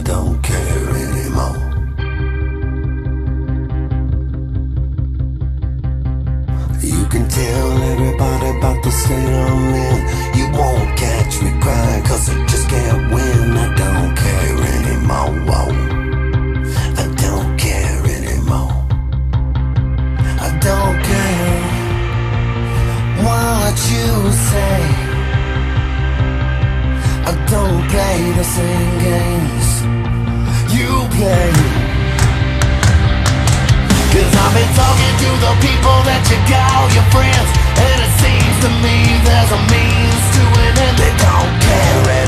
I don't care anymore. You can tell everybody about the state I'm in. You won't catch me crying, cause I just can't win. I don't care anymore. I don't care anymore. I don't care what you say. Don't play the same games you play. Cause I've been talking to the people that you call your friends And it seems to me there's a means to it and they don't care